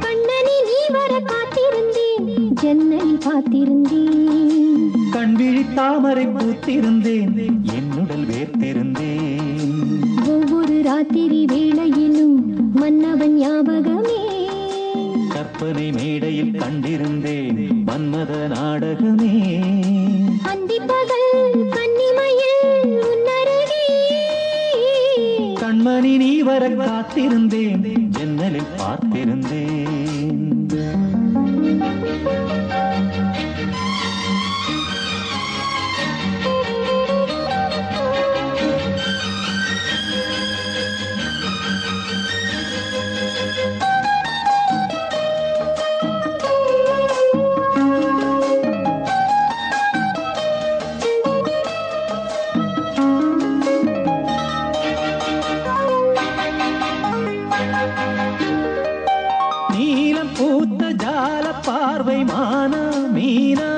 கண்ணனி நீ வர காத்திருந்தேன் ஜன்னலில் பார்த்திருந்தேன். கண்விழி தாமரை பூத்திருந்தேன் என்னுடல் வேர்த்திருந்தேன். ஒவ்வொரு ராத்திரி வேளையிலும் மன்னவன் ஞாபகமே. கற்பனை மேடையில் கண்டிருந்தேன் மன்மத நாடகமே. அந்திப்பகல் வர காத்திருந்தேன். ஜன்னலில் பார்த்திருந்தேன். பார்வை மானா மீனா.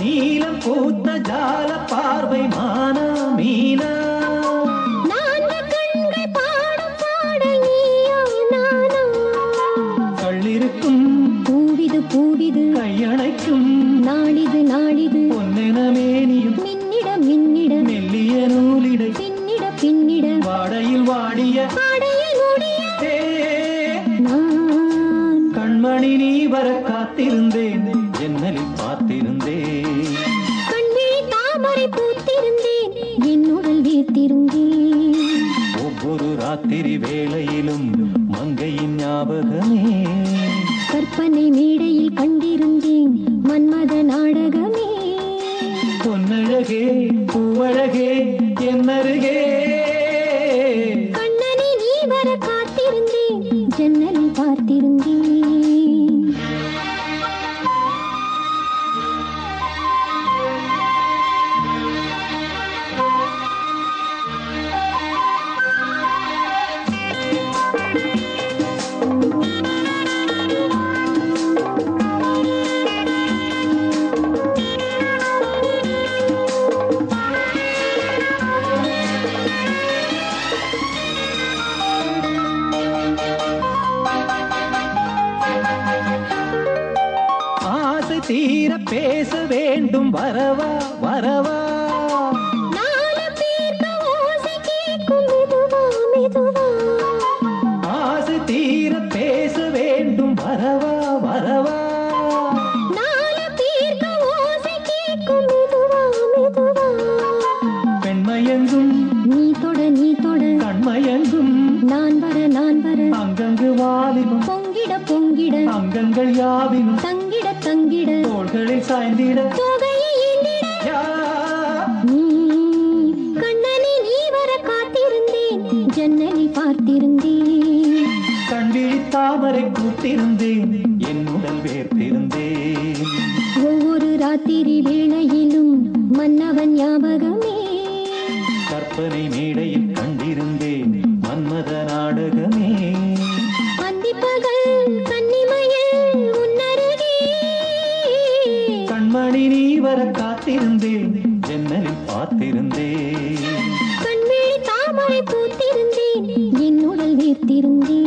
நீலம் பூத்த ஜால பார்வை மானா மீனா. கள்ளிருக்கும் பூவிது பூவிது. கையணைக்கும் நாளிது நாளிது. பொன்னென கண்மணி நீ வர காத்திருந்தேன் ஜன்னலில் பார்த்திருந்தேன். கண்விழி தாமரை பூத்திருந்தேன் என்னுடல் வீர்த்திருந்தேன். ஒவ்வொரு ராத்திரி வேளையிலும் மங்கையின் ஞாபகமே. கற்பனை மேடையில் கண்டிருந்தேன் மன்மத நாடகமே. பொன்னழகே பூவழகே என்னருகே. தீர பேச வேண்டும் வரவா வரவா? நாலு பேர்க்கு ஓசை கேட்கும் மெதுவா மெதுவா. நான் வர. அங்கங்கு வாலிபம். பொங்கிட பொங்கிட. அங்கங்கள் யாவினும். தங்கிட தங்கிட. தோள்களில் சாய்ந்திட. கண்ணனை நீ வர காத்திருந்தேன். ஜன்னலில் பார்த்திருந்தேன். கண்விழி தாமரை கூட்டிருந்தேன் என் உடல் வேர்த்திருந்தேன். ஒவ்வொரு ராத்திரி வேளையிலும் மன்னவன் ஞாபகமே. கற்பனை மேடையில் கண்டிருந்தேன். மன்மத நாடகமே. கண்மணி நீ வர காத்திருந்தேன். ஜன்னலில் பார்த்திருந்தேன். கண்விழி தாமரை பூத்திருந்தேன். என்னுடல் வீர்த்திருந்தேன்